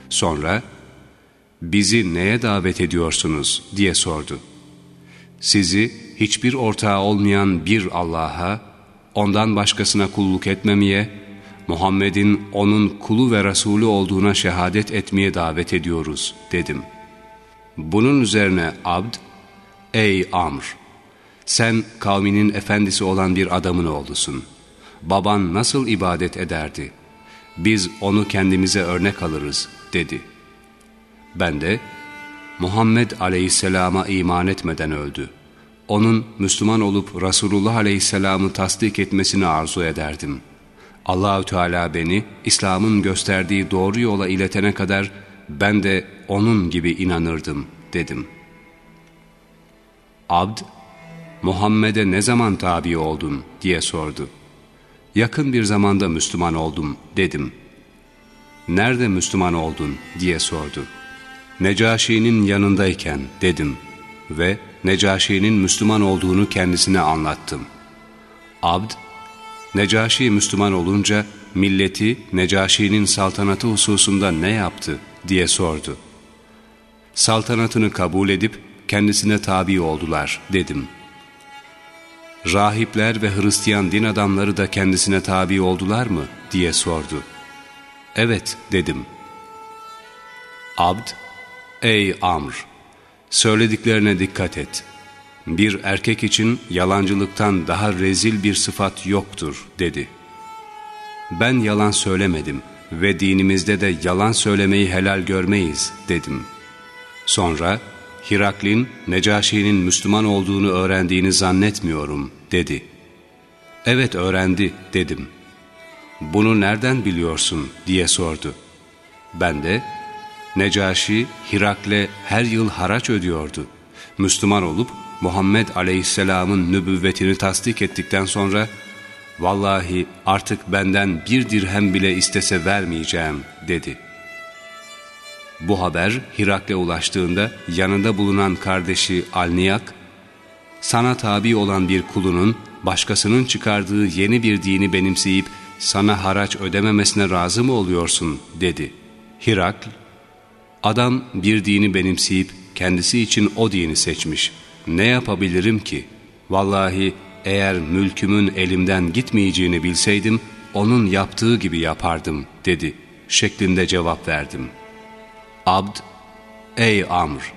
Sonra, bizi neye davet ediyorsunuz diye sordu. Sizi hiçbir ortağı olmayan bir Allah'a, ondan başkasına kulluk etmemeye, Muhammed'in onun kulu ve Resulü olduğuna şehadet etmeye davet ediyoruz dedim. Bunun üzerine Abd, ey Amr, sen kavminin efendisi olan bir adamın oğlusun. Baban nasıl ibadet ederdi? Biz onu kendimize örnek alırız dedi. Ben de, Muhammed aleyhisselama iman etmeden öldü.'' onun Müslüman olup Resulullah Aleyhisselam'ı tasdik etmesini arzu ederdim. Allahü Teala beni İslam'ın gösterdiği doğru yola iletene kadar ben de onun gibi inanırdım dedim. Abd, Muhammed'e ne zaman tabi oldun diye sordu. Yakın bir zamanda Müslüman oldum dedim. Nerede Müslüman oldun diye sordu. Necaşi'nin yanındayken dedim ve Necaşi'nin Müslüman olduğunu kendisine anlattım. Abd, Necaşi Müslüman olunca milleti Necaşi'nin saltanatı hususunda ne yaptı diye sordu. Saltanatını kabul edip kendisine tabi oldular dedim. Rahipler ve Hristiyan din adamları da kendisine tabi oldular mı diye sordu. Evet dedim. Abd, ey Amr, söylediklerine dikkat et. Bir erkek için yalancılıktan daha rezil bir sıfat yoktur dedi. Ben yalan söylemedim ve dinimizde de yalan söylemeyi helal görmeyiz dedim. Sonra Hiraklin, Necaşi'nin Müslüman olduğunu öğrendiğini zannetmiyorum dedi. Evet öğrendi dedim. Bunu nereden biliyorsun diye sordu. Ben de Necaşi Hirakle her yıl haraç ödüyordu. Müslüman olup Muhammed Aleyhisselam'ın nübüvvetini tasdik ettikten sonra vallahi artık benden bir dirhem bile istese vermeyeceğim dedi. Bu haber Hirakle ulaştığında yanında bulunan kardeşi Alniyak, sana tabi olan bir kulunun başkasının çıkardığı yeni bir dini benimseyip sana haraç ödememesine razı mı oluyorsun dedi. Hirakl, adam bir dini benimseyip kendisi için o dini seçmiş. Ne yapabilirim ki? Vallahi eğer mülkümün elimden gitmeyeceğini bilseydim, onun yaptığı gibi yapardım dedi şeklinde cevap verdim. Abd, ey Amr,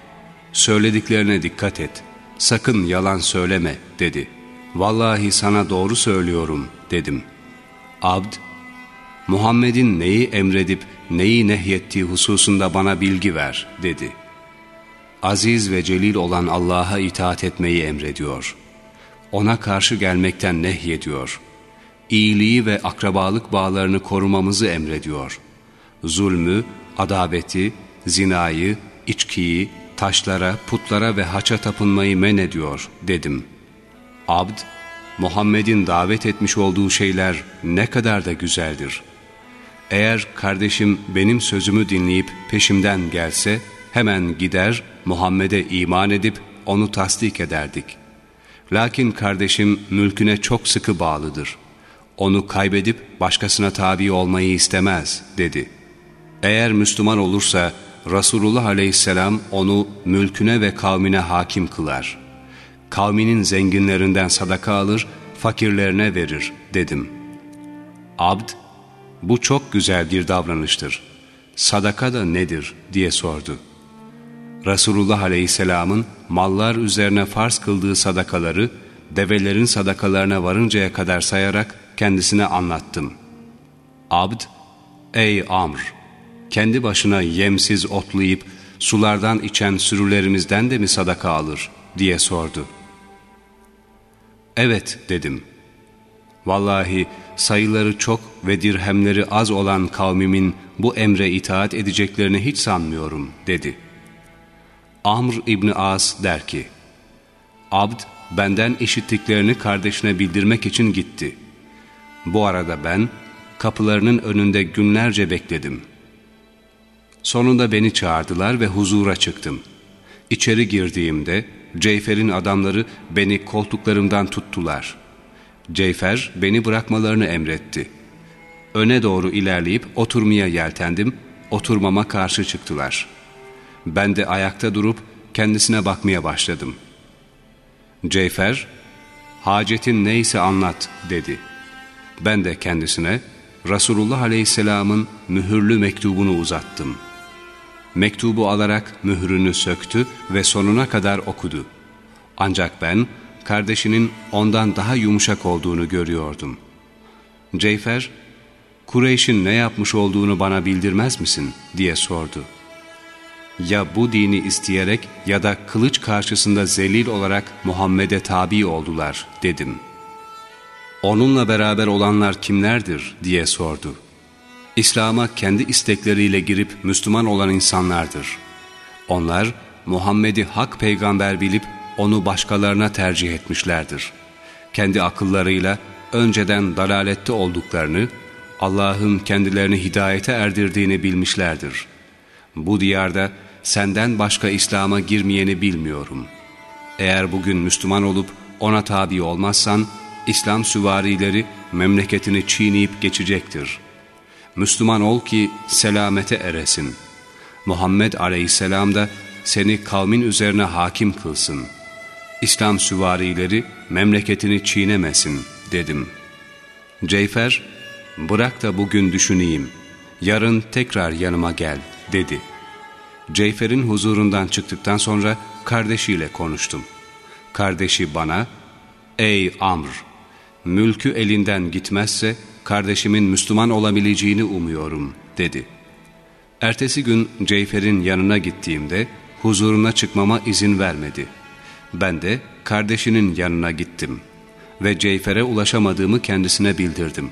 söylediklerine dikkat et, sakın yalan söyleme dedi. Vallahi sana doğru söylüyorum dedim. Abd, Muhammed'in neyi emredip neyi nehyettiği hususunda bana bilgi ver dedi. Aziz ve celil olan Allah'a itaat etmeyi emrediyor. Ona karşı gelmekten nehyediyor. İyiliği ve akrabalık bağlarını korumamızı emrediyor. Zulmü, adabeti, zinayı, içkiyi, taşlara, putlara ve haça tapınmayı men ediyor dedim. Abd, Muhammed'in davet etmiş olduğu şeyler ne kadar da güzeldir. Eğer kardeşim benim sözümü dinleyip peşimden gelse, hemen gider Muhammed'e iman edip onu tasdik ederdik. Lakin kardeşim mülküne çok sıkı bağlıdır. Onu kaybedip başkasına tabi olmayı istemez, dedi. Eğer Müslüman olursa, Resulullah aleyhisselam onu mülküne ve kavmine hakim kılar. Kavminin zenginlerinden sadaka alır, fakirlerine verir dedim. Abd, bu çok güzel bir davranıştır. Sadaka da nedir diye sordu. Resulullah aleyhisselamın mallar üzerine farz kıldığı sadakaları, develerin sadakalarına varıncaya kadar sayarak kendisine anlattım. Abd, ey Amr! Kendi başına yemsiz otlayıp sulardan içen sürülerimizden de mi sadaka alır diye sordu. Evet dedim. Vallahi sayıları çok ve dirhemleri az olan kavmimin bu emre itaat edeceklerini hiç sanmıyorum dedi. Amr İbni As der ki, Abd benden işittiklerini kardeşine bildirmek için gitti. Bu arada ben kapılarının önünde günlerce bekledim.'' Sonunda beni çağırdılar ve huzura çıktım. İçeri girdiğimde Ceyfer'in adamları beni koltuklarımdan tuttular. Ceyfer beni bırakmalarını emretti. Öne doğru ilerleyip oturmaya yeltendim, oturmama karşı çıktılar. Ben de ayakta durup kendisine bakmaya başladım. Ceyfer, hacetin neyse anlat dedi. Ben de kendisine Resulullah Aleyhisselam'ın mühürlü mektubunu uzattım.'' Mektubu alarak mührünü söktü ve sonuna kadar okudu. Ancak ben kardeşinin ondan daha yumuşak olduğunu görüyordum. Ceyfer, Kureyş'in ne yapmış olduğunu bana bildirmez misin diye sordu. Ya bu dini isteyerek ya da kılıç karşısında zelil olarak Muhammed'e tabi oldular dedim. Onunla beraber olanlar kimlerdir diye sordu. İslam'a kendi istekleriyle girip Müslüman olan insanlardır. Onlar Muhammed'i hak peygamber bilip onu başkalarına tercih etmişlerdir. Kendi akıllarıyla önceden dalalette olduklarını, Allah'ın kendilerini hidayete erdirdiğini bilmişlerdir. Bu diyarda senden başka İslam'a girmeyeni bilmiyorum. Eğer bugün Müslüman olup ona tabi olmazsan, İslam süvarileri memleketini çiğneyip geçecektir.'' Müslüman ol ki selamete eresin. Muhammed aleyhisselam da seni kavmin üzerine hakim kılsın. İslam süvarileri memleketini çiğnemesin dedim. Ceyfer, bırak da bugün düşüneyim. yarın tekrar yanıma gel dedi. Ceyfer'in huzurundan çıktıktan sonra kardeşiyle konuştum. Kardeşi bana, ''Ey Amr, mülkü elinden gitmezse kardeşimin Müslüman olabileceğini umuyorum.'' dedi. Ertesi gün Ceyfer'in yanına gittiğimde huzuruna çıkmama izin vermedi. Ben de kardeşinin yanına gittim ve Ceyfer'e ulaşamadığımı kendisine bildirdim.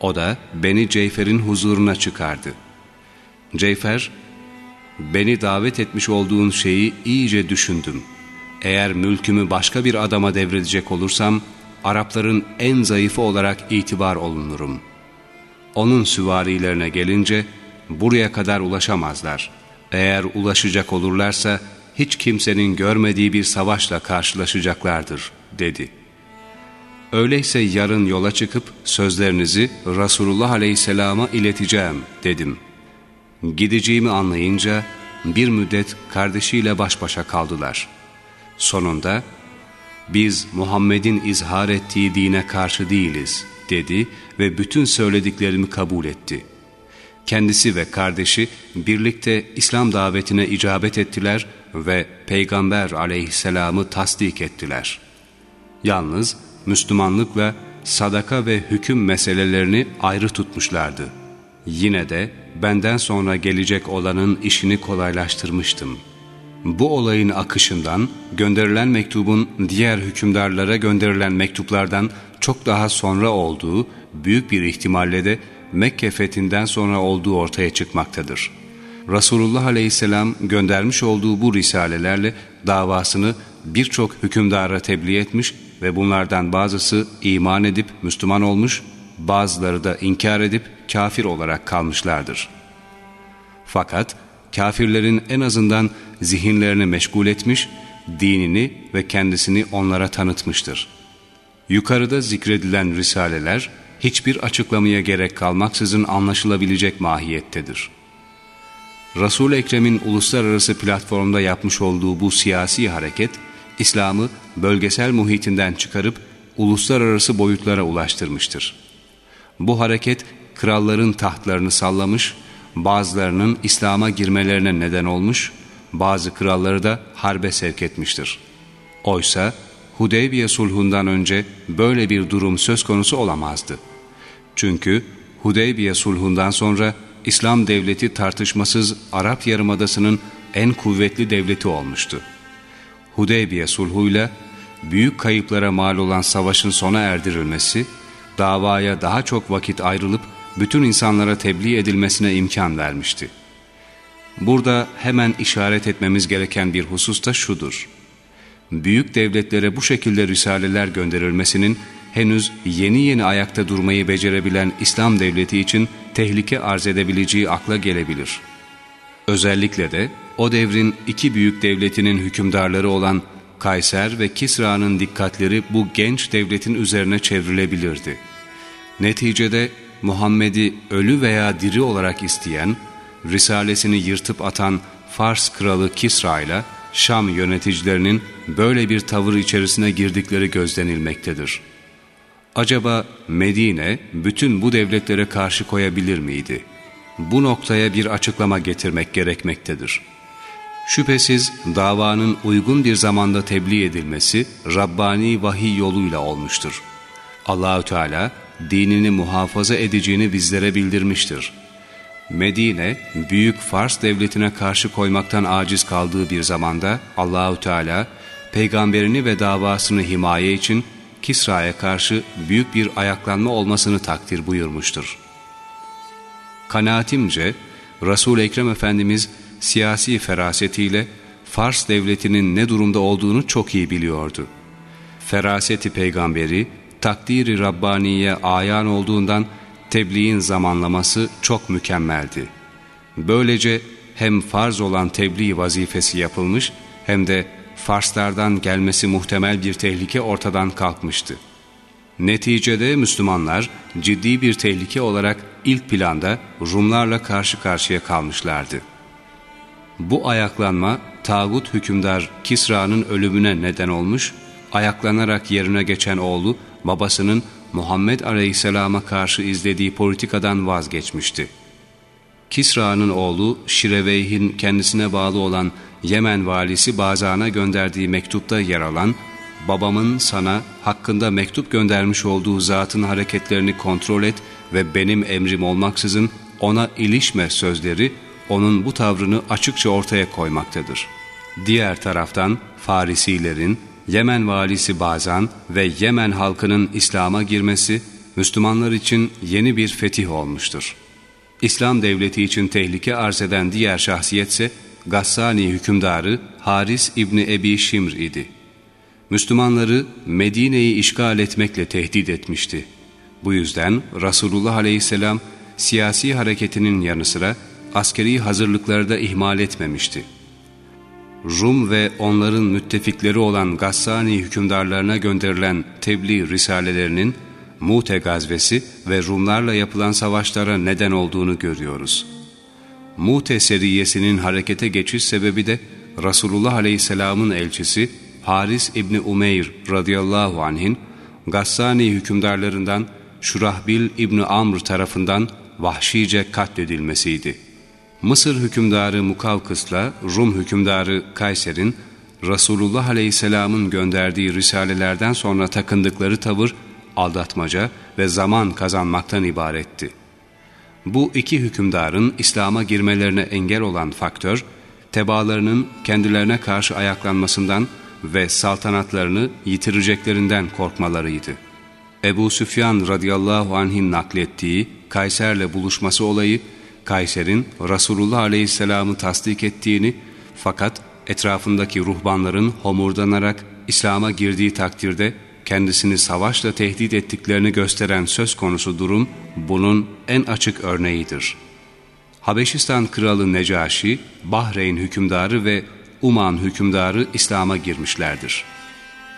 O da beni Ceyfer'in huzuruna çıkardı. Ceyfer, beni davet etmiş olduğun şeyi iyice düşündüm. Eğer mülkümü başka bir adama devredecek olursam, Arapların en zayıfı olarak itibar olunurum. Onun süvarilerine gelince, buraya kadar ulaşamazlar. Eğer ulaşacak olurlarsa, hiç kimsenin görmediği bir savaşla karşılaşacaklardır, dedi. Öyleyse yarın yola çıkıp sözlerinizi Resulullah Aleyhisselam'a ileteceğim, dedim. Gideceğimi anlayınca bir müddet kardeşiyle baş başa kaldılar. Sonunda, biz Muhammed'in izhar ettiği dine karşı değiliz, dedi ve bütün söylediklerimi kabul etti. Kendisi ve kardeşi birlikte İslam davetine icabet ettiler ve Peygamber aleyhisselamı tasdik ettiler. Yalnız Müslümanlıkla sadaka ve hüküm meselelerini ayrı tutmuşlardı. Yine de benden sonra gelecek olanın işini kolaylaştırmıştım. Bu olayın akışından gönderilen mektubun diğer hükümdarlara gönderilen mektuplardan çok daha sonra olduğu büyük bir ihtimalle de Mekke fethinden sonra olduğu ortaya çıkmaktadır. Resulullah Aleyhisselam göndermiş olduğu bu risalelerle davasını birçok hükümdara tebliğ etmiş ve bunlardan bazısı iman edip Müslüman olmuş, bazıları da inkar edip kafir olarak kalmışlardır. Fakat kafirlerin en azından zihinlerini meşgul etmiş, dinini ve kendisini onlara tanıtmıştır. Yukarıda zikredilen risaleler, hiçbir açıklamaya gerek kalmaksızın anlaşılabilecek mahiyettedir. resul Ekrem'in uluslararası platformda yapmış olduğu bu siyasi hareket, İslam'ı bölgesel muhitinden çıkarıp uluslararası boyutlara ulaştırmıştır. Bu hareket kralların tahtlarını sallamış, bazılarının İslam'a girmelerine neden olmuş, bazı kralları da harbe sevk etmiştir. Oysa Hudeybiye sulhundan önce böyle bir durum söz konusu olamazdı. Çünkü Hudeybiye sulhundan sonra İslam devleti tartışmasız Arap Yarımadası'nın en kuvvetli devleti olmuştu. Hudeybiye sulhuyla büyük kayıplara mal olan savaşın sona erdirilmesi, davaya daha çok vakit ayrılıp bütün insanlara tebliğ edilmesine imkan vermişti. Burada hemen işaret etmemiz gereken bir husus da şudur. Büyük devletlere bu şekilde risaleler gönderilmesinin henüz yeni yeni ayakta durmayı becerebilen İslam devleti için tehlike arz edebileceği akla gelebilir. Özellikle de o devrin iki büyük devletinin hükümdarları olan Kayser ve Kisra'nın dikkatleri bu genç devletin üzerine çevrilebilirdi. Neticede Muhammed'i ölü veya diri olarak isteyen, risalesini yırtıp atan Fars kralı Kisra ile Şam yöneticilerinin böyle bir tavır içerisine girdikleri gözlenilmektedir. Acaba Medine bütün bu devletlere karşı koyabilir miydi? Bu noktaya bir açıklama getirmek gerekmektedir. Şüphesiz davanın uygun bir zamanda tebliğ edilmesi Rabbani vahiy yoluyla olmuştur. Allahü Teala dinini muhafaza edeceğini bizlere bildirmiştir. Medine, büyük Fars devletine karşı koymaktan aciz kaldığı bir zamanda Allahü Teala peygamberini ve davasını himaye için Kisra'ya karşı büyük bir ayaklanma olmasını takdir buyurmuştur. Kanaatimce Resul Ekrem Efendimiz siyasi ferasetiyle Fars devletinin ne durumda olduğunu çok iyi biliyordu. Feraseti peygamberi takdiri Rabbaniye ayan olduğundan tebliğin zamanlaması çok mükemmeldi. Böylece hem farz olan tebliğ vazifesi yapılmış hem de Farslardan gelmesi muhtemel bir tehlike ortadan kalkmıştı. Neticede Müslümanlar ciddi bir tehlike olarak ilk planda Rumlarla karşı karşıya kalmışlardı. Bu ayaklanma tağut hükümdar Kisra'nın ölümüne neden olmuş, ayaklanarak yerine geçen oğlu babasının Muhammed Aleyhisselam'a karşı izlediği politikadan vazgeçmişti. Kisra'nın oğlu Şireveyh'in kendisine bağlı olan Yemen valisi Bazan'a gönderdiği mektupta yer alan babamın sana hakkında mektup göndermiş olduğu zatın hareketlerini kontrol et ve benim emrim olmaksızın ona ilişme sözleri onun bu tavrını açıkça ortaya koymaktadır. Diğer taraftan Farisilerin, Yemen valisi Bazan ve Yemen halkının İslam'a girmesi Müslümanlar için yeni bir fetih olmuştur. İslam devleti için tehlike arz eden diğer şahsiyetse Gassani hükümdarı Haris İbni Ebi Şimr idi. Müslümanları Medine'yi işgal etmekle tehdit etmişti. Bu yüzden Resulullah Aleyhisselam siyasi hareketinin yanı sıra askeri hazırlıkları da ihmal etmemişti. Rum ve onların müttefikleri olan Gassani hükümdarlarına gönderilen tebliğ risalelerinin Mute gazvesi ve Rumlarla yapılan savaşlara neden olduğunu görüyoruz. Mute seriyesinin harekete geçiş sebebi de Resulullah Aleyhisselam'ın elçisi Haris İbni Umeyr radıyallahu anh'in Gassani hükümdarlarından Şurahbil İbni Amr tarafından vahşice katledilmesiydi. Mısır hükümdarı Mukavkıs'la Rum hükümdarı Kayser'in Resulullah Aleyhisselam'ın gönderdiği risalelerden sonra takındıkları tavır aldatmaca ve zaman kazanmaktan ibaretti. Bu iki hükümdarın İslam'a girmelerine engel olan faktör, tebaalarının kendilerine karşı ayaklanmasından ve saltanatlarını yitireceklerinden korkmalarıydı. Ebu Süfyan radıyallahu anh'in naklettiği Kayser'le buluşması olayı, Kayser'in Resulullah aleyhisselamı tasdik ettiğini fakat etrafındaki ruhbanların homurdanarak İslam'a girdiği takdirde kendisini savaşla tehdit ettiklerini gösteren söz konusu durum bunun en açık örneğidir. Habeşistan kralı Necaşi, Bahreyn hükümdarı ve Uman hükümdarı İslam'a girmişlerdir.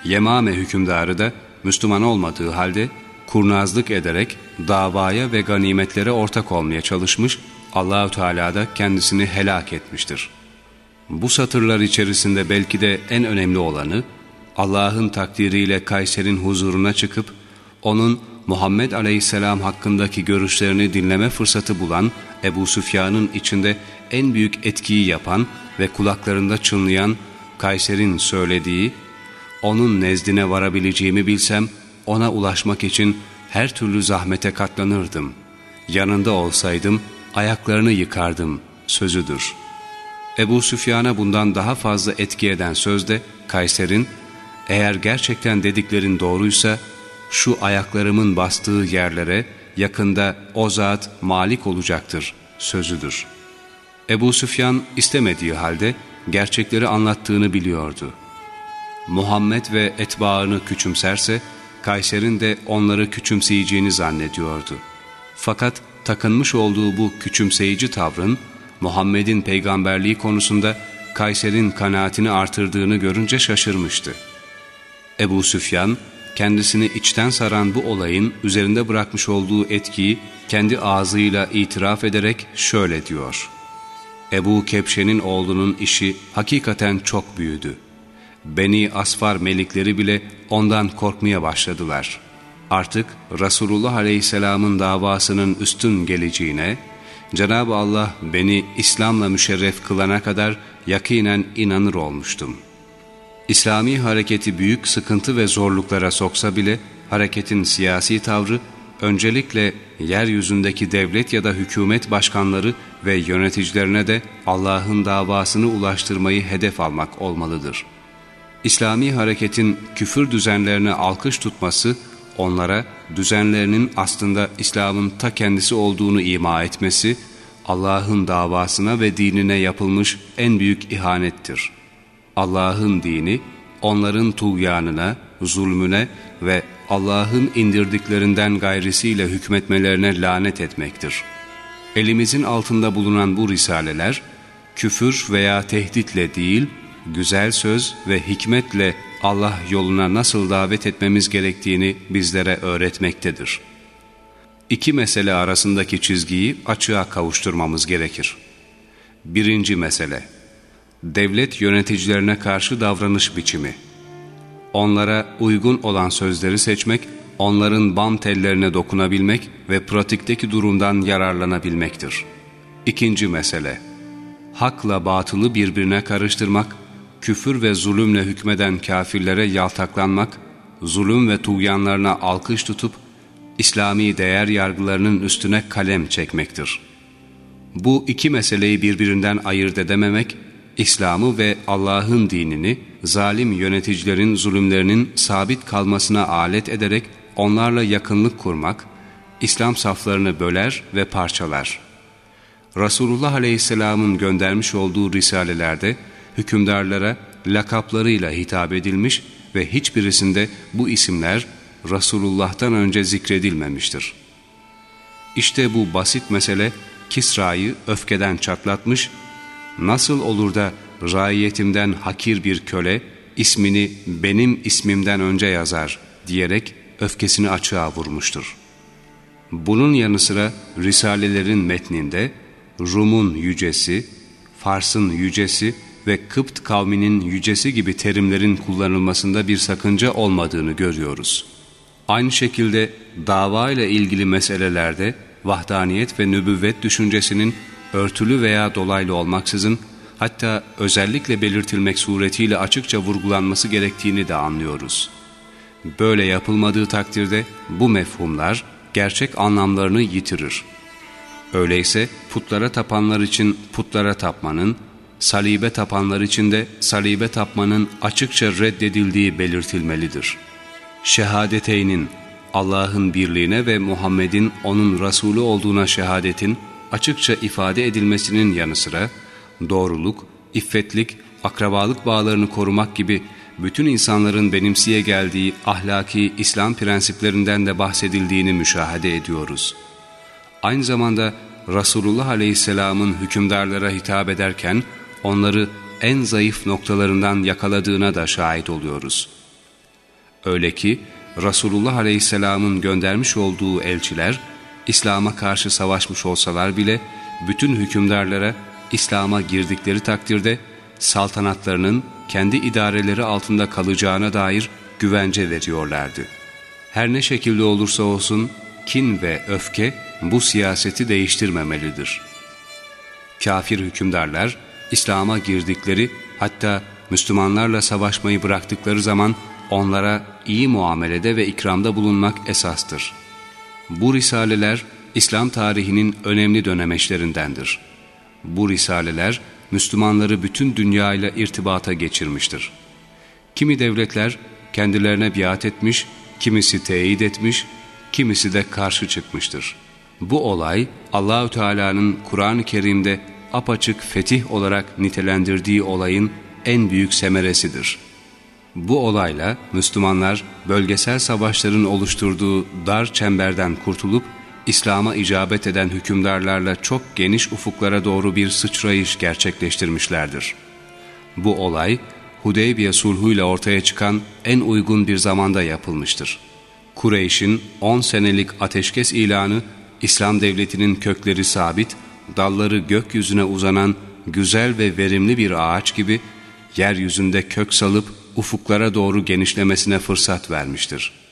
Yemame hükümdarı da Müslüman olmadığı halde kurnazlık ederek davaya ve ganimetlere ortak olmaya çalışmış, Allahü Teala da kendisini helak etmiştir. Bu satırlar içerisinde belki de en önemli olanı, Allah'ın takdiriyle Kayser'in huzuruna çıkıp, onun Muhammed Aleyhisselam hakkındaki görüşlerini dinleme fırsatı bulan Ebu Süfyan'ın içinde en büyük etkiyi yapan ve kulaklarında çınlayan Kayser'in söylediği, onun nezdine varabileceğimi bilsem ona ulaşmak için her türlü zahmete katlanırdım. Yanında olsaydım ayaklarını yıkardım sözüdür. Ebu Süfyan'a bundan daha fazla etki eden söz de Kayser'in eğer gerçekten dediklerin doğruysa şu ayaklarımın bastığı yerlere yakında o zat malik olacaktır sözüdür. Ebu Süfyan istemediği halde gerçekleri anlattığını biliyordu. Muhammed ve etbaını küçümserse Kayser'in de onları küçümseyeceğini zannediyordu. Fakat takınmış olduğu bu küçümseyici tavrın Muhammed'in peygamberliği konusunda Kayser'in kanaatini artırdığını görünce şaşırmıştı. Ebu Süfyan kendisini içten saran bu olayın üzerinde bırakmış olduğu etkiyi kendi ağzıyla itiraf ederek şöyle diyor. Ebu Kepşe'nin oğlunun işi hakikaten çok büyüdü. Beni Asfar melikleri bile ondan korkmaya başladılar. Artık Resulullah Aleyhisselam'ın davasının üstün geleceğine, Cenab-ı Allah beni İslam'la müşerref kılana kadar yakinen inanır olmuştum. İslami hareketi büyük sıkıntı ve zorluklara soksa bile hareketin siyasi tavrı öncelikle yeryüzündeki devlet ya da hükümet başkanları ve yöneticilerine de Allah'ın davasını ulaştırmayı hedef almak olmalıdır. İslami hareketin küfür düzenlerine alkış tutması, onlara düzenlerinin aslında İslam'ın ta kendisi olduğunu ima etmesi, Allah'ın davasına ve dinine yapılmış en büyük ihanettir. Allah'ın dini, onların tuğyanına, zulmüne ve Allah'ın indirdiklerinden gayrisiyle hükmetmelerine lanet etmektir. Elimizin altında bulunan bu risaleler, küfür veya tehditle değil, güzel söz ve hikmetle Allah yoluna nasıl davet etmemiz gerektiğini bizlere öğretmektedir. İki mesele arasındaki çizgiyi açığa kavuşturmamız gerekir. Birinci mesele, devlet yöneticilerine karşı davranış biçimi. Onlara uygun olan sözleri seçmek, onların bam tellerine dokunabilmek ve pratikteki durumdan yararlanabilmektir. İkinci mesele, hakla batılı birbirine karıştırmak, küfür ve zulümle hükmeden kafirlere yaltaklanmak, zulüm ve tuğyanlarına alkış tutup, İslami değer yargılarının üstüne kalem çekmektir. Bu iki meseleyi birbirinden ayırt edememek, İslam'ı ve Allah'ın dinini zalim yöneticilerin zulümlerinin sabit kalmasına alet ederek onlarla yakınlık kurmak, İslam saflarını böler ve parçalar. Resulullah Aleyhisselam'ın göndermiş olduğu risalelerde hükümdarlara lakaplarıyla hitap edilmiş ve hiçbirisinde bu isimler Resulullah'tan önce zikredilmemiştir. İşte bu basit mesele Kisra'yı öfkeden çatlatmış, nasıl olur da raiyetimden hakir bir köle ismini benim ismimden önce yazar diyerek öfkesini açığa vurmuştur. Bunun yanı sıra Risalelerin metninde Rum'un yücesi, Fars'ın yücesi ve Kıpt kavminin yücesi gibi terimlerin kullanılmasında bir sakınca olmadığını görüyoruz. Aynı şekilde dava ile ilgili meselelerde vahdaniyet ve nübüvvet düşüncesinin örtülü veya dolaylı olmaksızın hatta özellikle belirtilmek suretiyle açıkça vurgulanması gerektiğini de anlıyoruz. Böyle yapılmadığı takdirde bu mefhumlar gerçek anlamlarını yitirir. Öyleyse putlara tapanlar için putlara tapmanın, salibe tapanlar için de salibe tapmanın açıkça reddedildiği belirtilmelidir. Şehadeteynin, Allah'ın birliğine ve Muhammed'in onun Resulü olduğuna şehadetin açıkça ifade edilmesinin yanı sıra, doğruluk, iffetlik, akrabalık bağlarını korumak gibi bütün insanların benimsiye geldiği ahlaki İslam prensiplerinden de bahsedildiğini müşahede ediyoruz. Aynı zamanda Resulullah Aleyhisselam'ın hükümdarlara hitap ederken onları en zayıf noktalarından yakaladığına da şahit oluyoruz. Öyle ki Resulullah Aleyhisselam'ın göndermiş olduğu elçiler İslam'a karşı savaşmış olsalar bile bütün hükümdarlara İslam'a girdikleri takdirde saltanatlarının kendi idareleri altında kalacağına dair güvence veriyorlardı. Her ne şekilde olursa olsun kin ve öfke bu siyaseti değiştirmemelidir. Kafir hükümdarlar İslam'a girdikleri hatta Müslümanlarla savaşmayı bıraktıkları zaman onlara iyi muamelede ve ikramda bulunmak esastır. Bu risaleler İslam tarihinin önemli dönemeçlerindendir. Bu risaleler Müslümanları bütün dünyayla irtibata geçirmiştir. Kimi devletler kendilerine biat etmiş, kimisi teyit etmiş, kimisi de karşı çıkmıştır. Bu olay Allahü Teala'nın Kur'an-ı Kerim'de apaçık fetih olarak nitelendirdiği olayın en büyük semeresidir. Bu olayla Müslümanlar bölgesel savaşların oluşturduğu dar çemberden kurtulup İslam'a icabet eden hükümdarlarla çok geniş ufuklara doğru bir sıçrayış gerçekleştirmişlerdir. Bu olay, Hudeybiye sulhuyla ortaya çıkan en uygun bir zamanda yapılmıştır. Kureyş'in 10 senelik ateşkes ilanı, İslam devletinin kökleri sabit, dalları gökyüzüne uzanan güzel ve verimli bir ağaç gibi, yeryüzünde kök salıp ufuklara doğru genişlemesine fırsat vermiştir.''